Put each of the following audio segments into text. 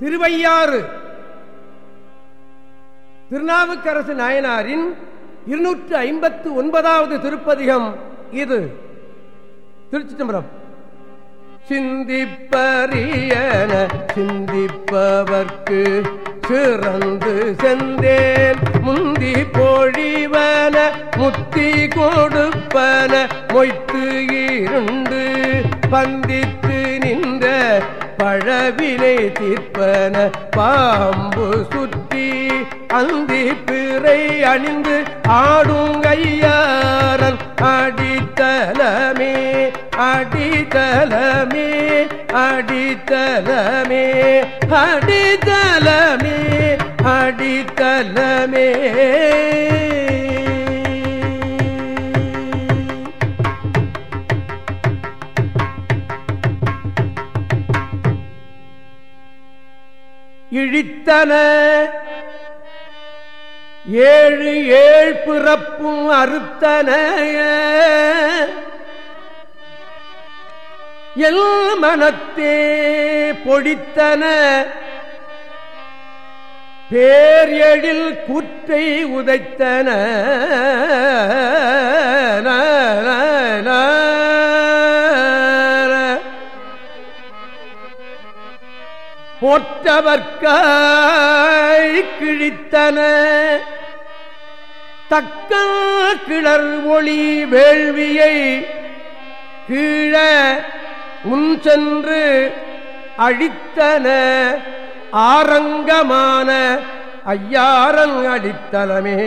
திருவையாறு. திருநாவுக்கரசு நாயனாரின் இருநூற்று ஐம்பத்து ஒன்பதாவது திருப்பதிகம் இது. திருச்சி தம்பரம் சிந்திப்பறியன சிந்திப்பவர்க்கு சிறந்து செந்தேன். முந்தி பொழிவன முத்தி கொடுப்பன மொய்த்து இருண்டு பந்தித்து நின்ற பழவினை தீர்ப்பன பாம்பு சுற்றி அந்தி பிறை அணிந்து ஆடுங்கையாரன் அடித்தலமே அடித்தலமே அடித்தலமே அடித்தலமே அடித்தலமே இழித்தன. ஏழு ஏழ் பிறப்பும் அறுத்தன எல் மனத்தே பொடித்தன பேர் எழில் குற்றை உதைத்தன. போற்றவர்க்காய் கிழித்தன. தக்க கிளர் ஒளி வேள்வியை கீழ முன் சென்று அழித்தன. ஆரங்கமான ஐயாரன் அடித்தலமே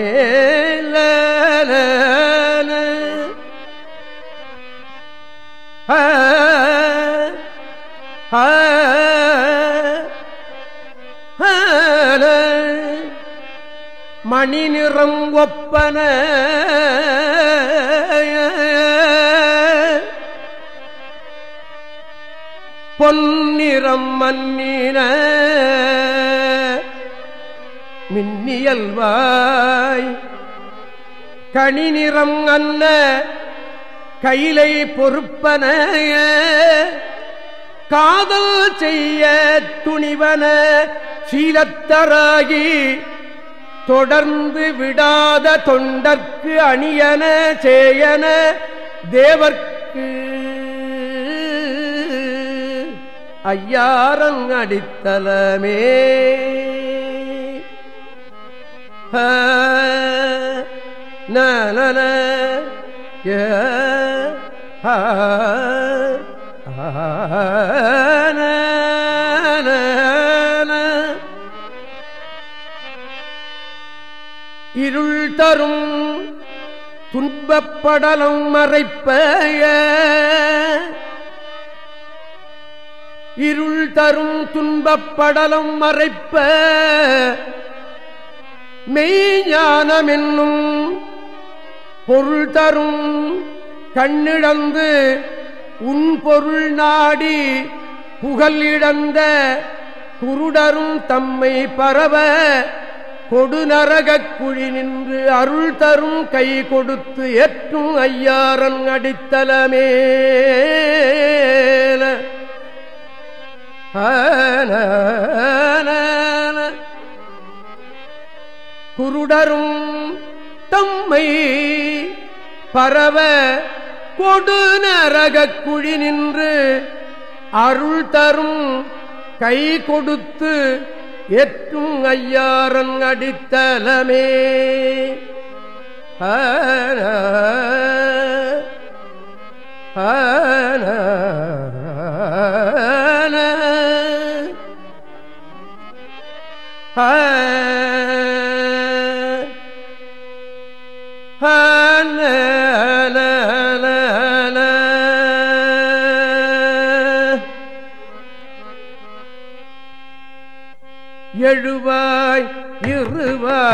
மணி நிறம் ஒப்பன பொன்னிறம் மன்னின மின்னியல்வாய் கனி நிறம் அன்ன கையிலை பொறுப்பன காதல் செய்ய துணிவன சீலத்தராகி தொடர்ந்து விடாத தொண்டற்கு அணியன சேயன தேவர்க்கு. ஐயாரங் அடித்தலமே. ஏ ஆ இருள் தரும் துன்பப்படலம் மறைப்ப இருள் தரும் துன்பப்படலம் மறைப்ப. மெய்ஞானமென்னும் பொருள் தரும் கண்ணிழந்து உன் பொருள் நாடி புகழ் இழந்த குருடரும் தம்மை பரவ. கொடுநரகக் குழி நின்று அருள் தரும் கை கொடுத்து ஏற்றும் ஐயாரன் அடித்தலமே குருடரும் தம்மை பரவ கொடு நரகக் குழி நின்று அருள் தரும் கை கொடுத்து எற்றும் ஐயாரன் அடித்தலமே. ஆன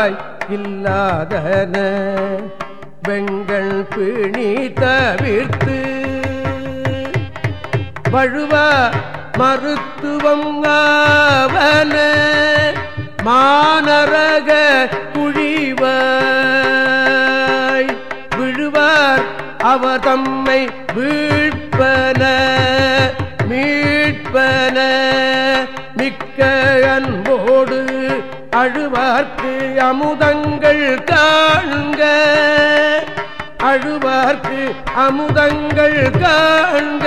இருவாய் இல்லாதன வெங்கள் பிணி தவிர்த்து வழுவ மருத்துவம் ஆவன மானரக குழிவாய் விழுவார் அவர் தம்மை வீ அமுதங்கள் காண்க. அழுவார்க்கு அமுதங்கள் காண்க.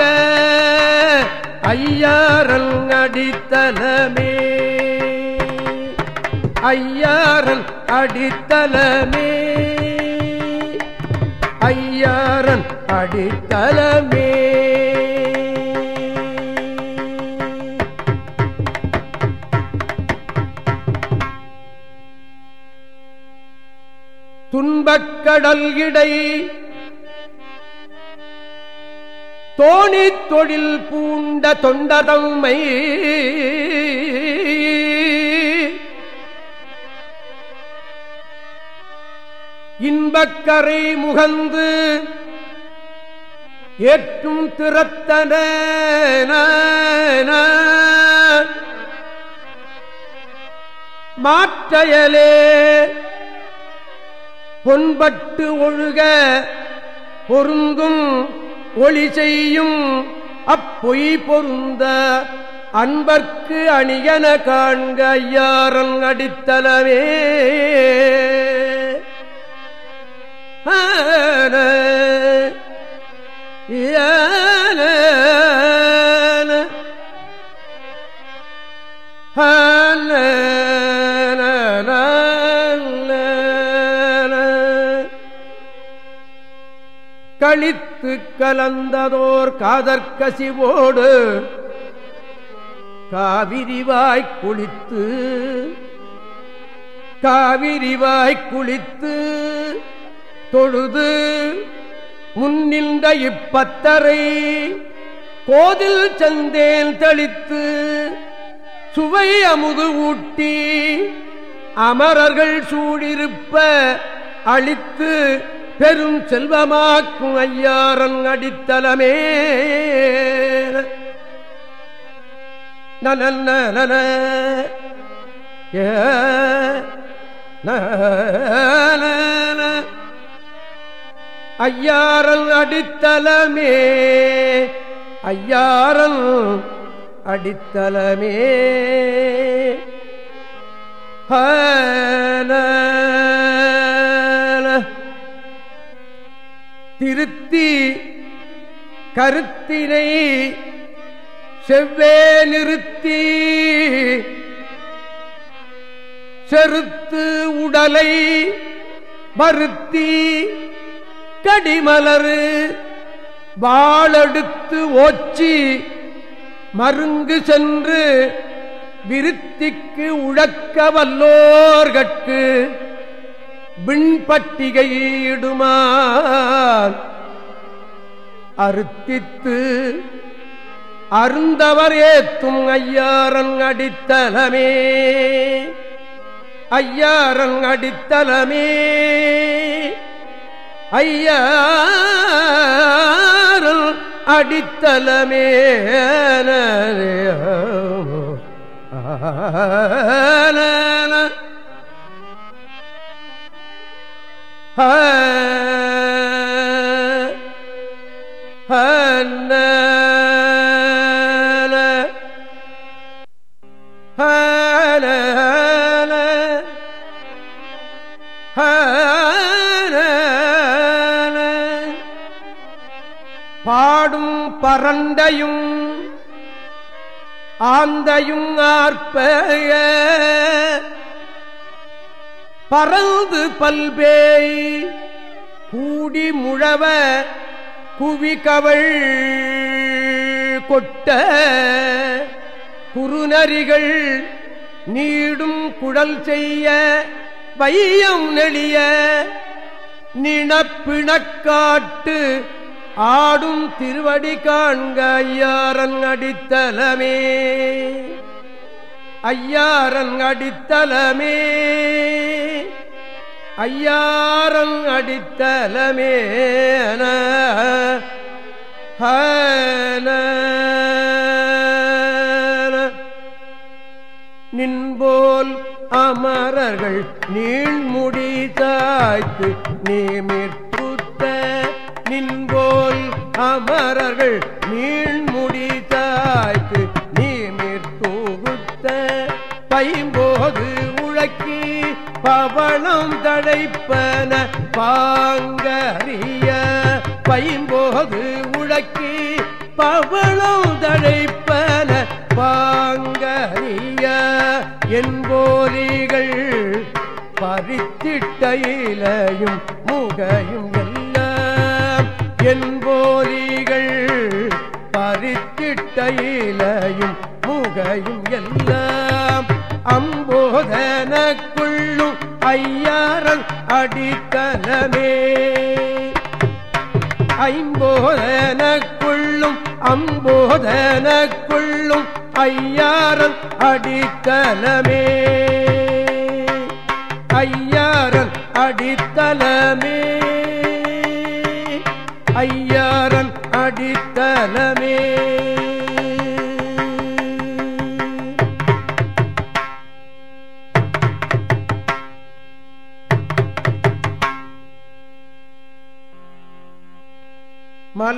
ஐயாரல் அடித்தலமே. ஐயாரன் அடித்தலமே. ஐயாரன் அடித்தலமே. கடல் இடை. தோணி தொழில் பூண்ட தொண்டதம்மை. இன்பக்கரை முகந்து ஏற்றும் திறத்தன. மாற்றையலே பொன்பட்டு ஒழுக பொருந்தும் ஒளி செய்யும் அப்பொய் பொருந்த அன்பர்க்கு அணியன காண்க ஐயாரன் அடித்தலவே ஆன களித்து கழித்து கலந்ததோர் காதற்கசிவோடு காவிரிவாய் குளித்து காவிரிவாய் குளித்து தொழுது முன்னின்ற இப்பத்தரை கோதில் சந்தேன் தளித்து சுவை அமுது ஊட்டி அமரர்கள் சூடிருப்ப அழித்து பெரும் செல்வமாக்கும் ஐயாரன் அடித்தலமே நன நன ஏ ஐயாரல் அடித்தலமே ஐயாரல் அடித்தலமே திருத்தி கருத்தினை செவ்வே நிறுத்தி செருத்து உடலை மறுத்தி கடிமலரு வாழெடுத்து ஓச்சி மருங்கு சென்று விருத்திக்கு உழக்க வல்லோர்கட்கு விண்பட்டிகையிடுமான் அறுத்தித்து அருந்தவர் ஏத்தும் ஐயாரன் அடித்தலமே ஐயாரன் அடித்தலமே ஐயாரன் அடித்தலமே பாடும் பரண்டையும் ஆந்தையும் ஆர்ப்பய. பறந்து பல்பேய். கூடி முழவ குவிகவள் கொட்ட குறுநரிகள் நீடும் குழல் செய்ய வையம் நெளிய நினப்பிணக்காட்டு ஆடும் திருவடி காண்க ஐயாரன் அடித்தலமே. ஐயாரன் அடித்தலமே. ஐயாரன் அடித்தலமேன நின்போல் அமரர்கள் நீழ்முடி தாய்த்து நீமிற்புத்த நின்போல் அமரர்கள் நீழ்முடி தாய்த்து நீமிர் தூகுத்த பைம்போது உழக்கி பவளம் தழைப்பன பாங்கறிய பைம்போது உழக்கி பவளம் தழைப்பன பாங்கறிய என்போலிகள் பறித்திட்ட இலையும் முகையும் எல்லாம் என்போலிகள் பறித்திட்ட இலையும் முகையும் எல்லாம் அம்போதனக்குள்ளும் ஐயாரல் அடித்தலமே. ஐம்போதனக்குள்ளும் அம்போதனக்குள்ளும் ஐயாரல் அடித்தலமே. ஐயாரல் அடித்தலமே. ஐயாரன் அடித்தலமே.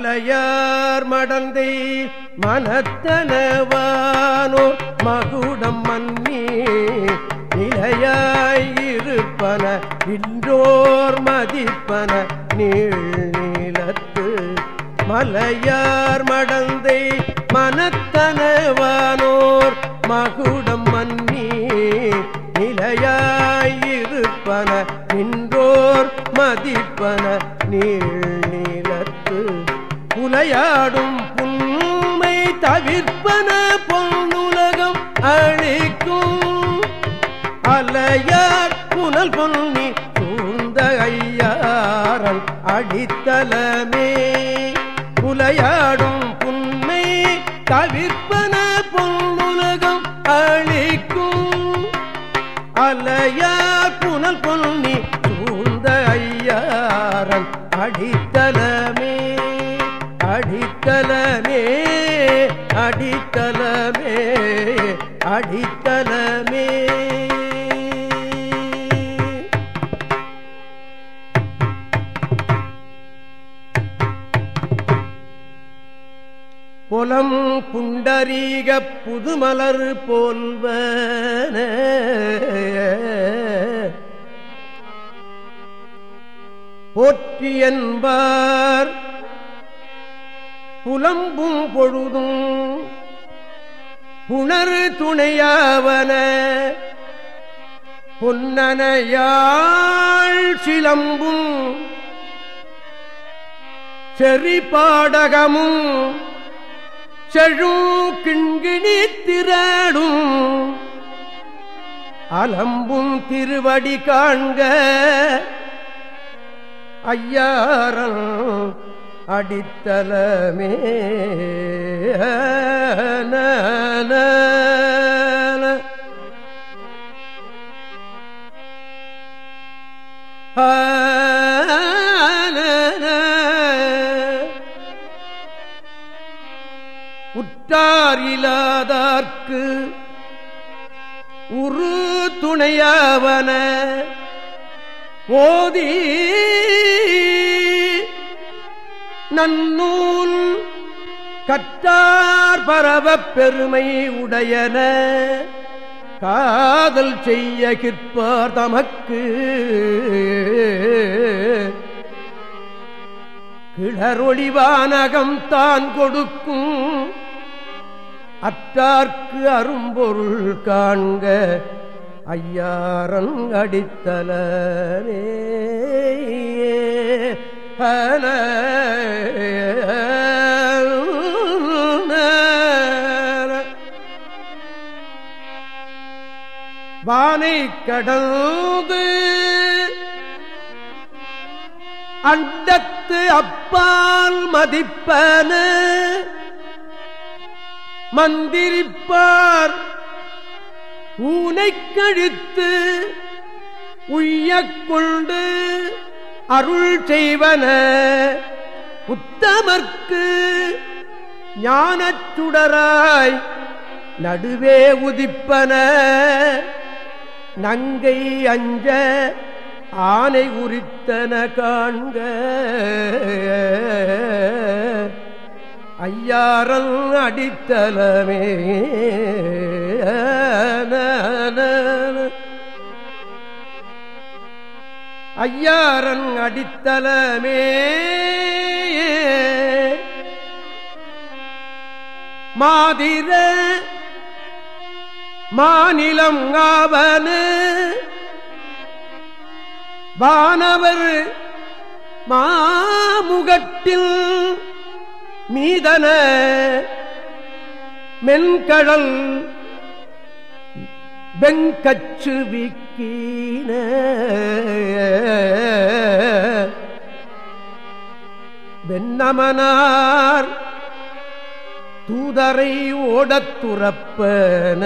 மலையார் மடந்தை மனத்தனவானோர் மகுடம் மன்னி நிலையாயிருப்பன இன்றோர் மதிப்பன நீள் நீளத்து. மலையார் மடந்தை மனத்தனவானோர் மகுடம் மன்னி நிலையாயிருப்பன இன்றோர் மதிப்பன நீள் நீளத்து. புலையாடும் புண்மை தவிர்ப்பன பொன்னுலகம் அழிக்கும். அலையார் புனல் பொன்னி சூழ்ந்த ஐயாரன் அடித்தலமே. புலையாடும் புண்மை தவிர்ப்பன பொன்னுலகம் அழிக்கும். அலையார் புனல் பொன்னி சூழ்ந்த ஐயாரன் அடி அடித்தலமே அடித்தலமே புலம் புண்டரீக புதுமலர் போல்வன. போற்றி என்பார் புலம்பும் பொழுதும் புணர் துணையாவன பொன்னனையாள் சிலம்பும் செறிபாடகமும் செழும் கிண்கிணி திராடும் அலம்பும் திருவடி காண்க. ஐயாரம் அடித்தலமே. உற்றாரில்லாதார்க்கு உரு துணையாவன. ஓதி நன்னூல் கற்றார் பரவப் பெருமை உடையன. காதல் செய்ய கிற்பார் தமக்கு. கிளரொழிவானகம் தான் கொடுக்கும். அற்றார்க்கு அரும்பொருள் காண்க. ஐயாரங்கடித்தலே வானை கடந்து அண்டத்து அப்பால் மதிப்பன மந்திரிப்பார் ஊனை கழித்து உய்யக் கொண்டு அருள் செய்வன. உத்தமர்க்கு ஞானச்சுடராய் நடுவே உதிப்பன. நங்கை அஞ்ச ஆனை உரித்தன காண்க. ஐயாரல் அடித்தலமே. ஐயாரன் அடித்தலமே. மாதிர மாநிலம் ஆவனு வானவர் மாமுகட்டில் மீதன. மென்கடல் வெங்கச்சு கீன வெண்ணமனார் தூதரை ஓடத் துறப்பன.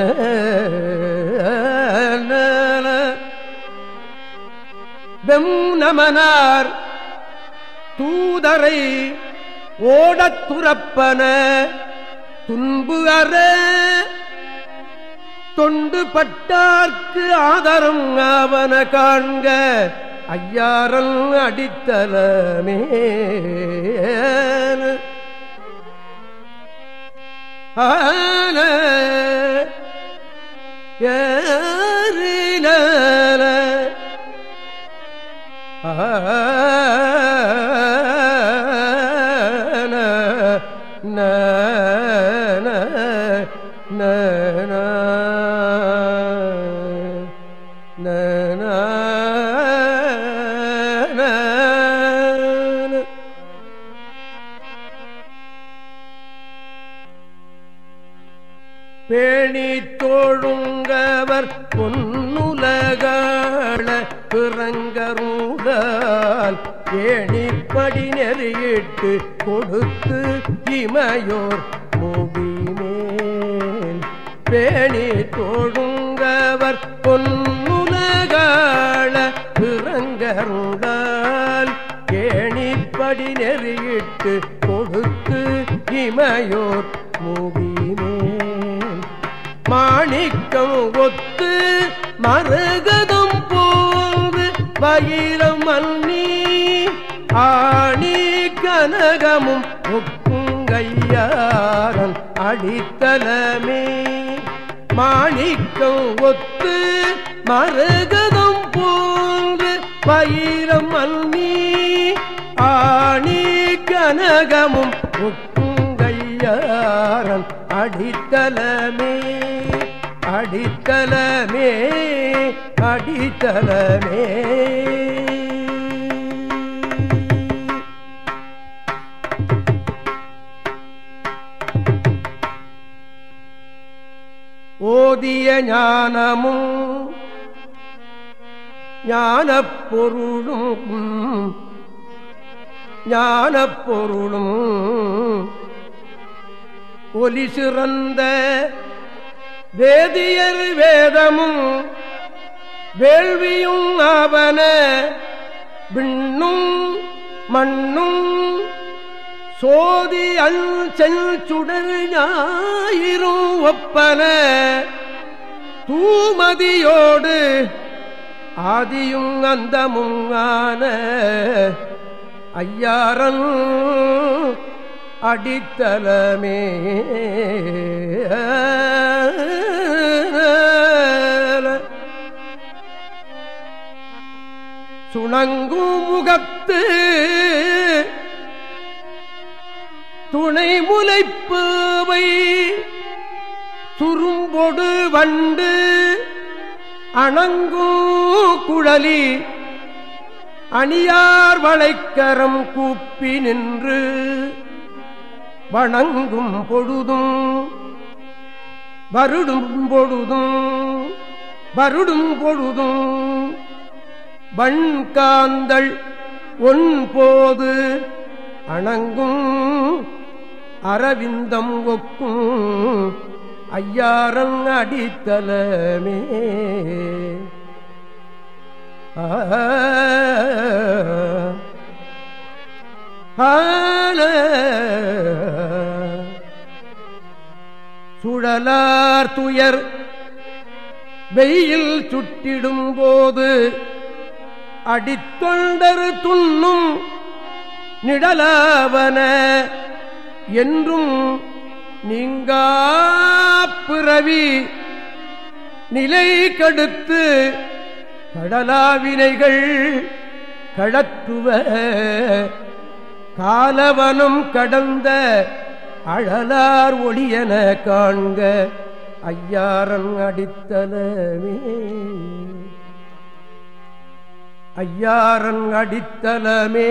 வெம் நமனார் தூதரை ஓடத் துறப்பன. துன்பு அற தொண்டு பட்டார்க்கு ஆதரம் ஆவன காண்க ஐயாரல் அடித்தலமே. ஆன ஏறின பேணி பிறங்கருடால் கேணிப்படி நெறியிட்டு கொடுத்து இமையோர் மூடிமேல் மாணிக்கம் ஒத்து மரகதம் போது வயிரம் மன்னி ஆணி கனகமும் ஒப்புங்கையாரன் அடித்தலமே. மாணிக்கம் ஒத்து மரகதம் பயிரம் வயிரம் ஆணி கனகமும் ஒப்புங்கையாரன் அடித்தலமே அடித்தலமே அடித்தலமே ஓதிய ஞானமும் ஞானப் பொருளும் ஞானப் பொருளும் ஒலி சிறந்த வேதியர் வேதமும் வேள்வியும் ஆவன விண்ணும் மண்ணும் சோதி அல் செல் சுடர் ஞாயிறும் ஒப்பன தூமதியோடு ஆதியும் அந்தமும் ஆன ஐயாரன் அடித்தலமே. சுணங்கும் முகத்து துணை முலைப்பவை சுரும்பொடு வண்டு அணங்கும் குழலி அணியார் வளைக்கரம் கூப்பி நின்று வணங்கும் பொழுதும் வருடும் பொழுதும் வருடும் பொழுதும் வண்காந்தள் ஒன்போது அணங்கும் அரவிந்தம் ஒக்கும் ஐயாரங் அடித்தலமே. சுழலார் துயர் வெயில் சுட்டிடும் போது அடித்தொண்டர் துண்ணும் நிழலாவன என்றும் நீங்கா பிறவி நிலை கடுத்து கடலாவினைகள் கடத்துவ காலவனம் கடந்த அழலார் ஒளியன காண்க ஐயாரன் அடித்தலமே. ஐயாரன் அடித்தலமே.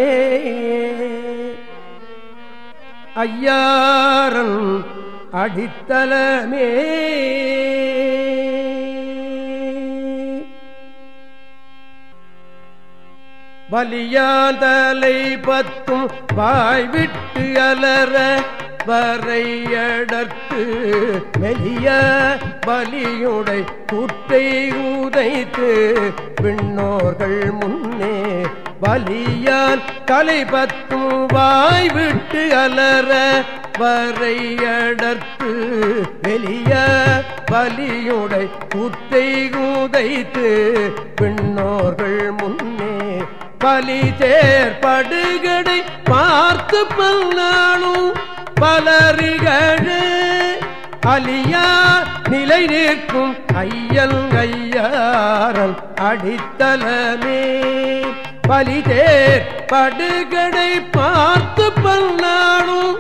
ஐயாரன் அடித்தலமே. வலியாதலை பத்தும் வாய்விட்டு அலற வரையடற்கு மெலிய பலியுடை கூட்டை உதைத்து பின்னோர்கள் முன்னே வலியால் தலை வாய் விட்டு அலற வரையடற்கு வெளிய வலியுடை கூட்டை உதைத்து பின்னோர்கள் முன்னே பலி தேர்படுகடை பார்த்து பல்லானும் பலரிகழு. அலியா நிலை நிற்கும் ஐயல் ஐயாரல் அடித்தலமே. பலிதேர் படுகடை பார்த்து பல்லானும்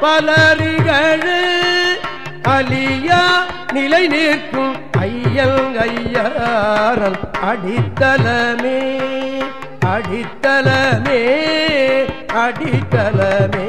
பலரிகழு அலியா நிலை நிற்கும் ஐயல் ஐயாரல் அடித்தலமே அடித்தலமே அடித்தலமே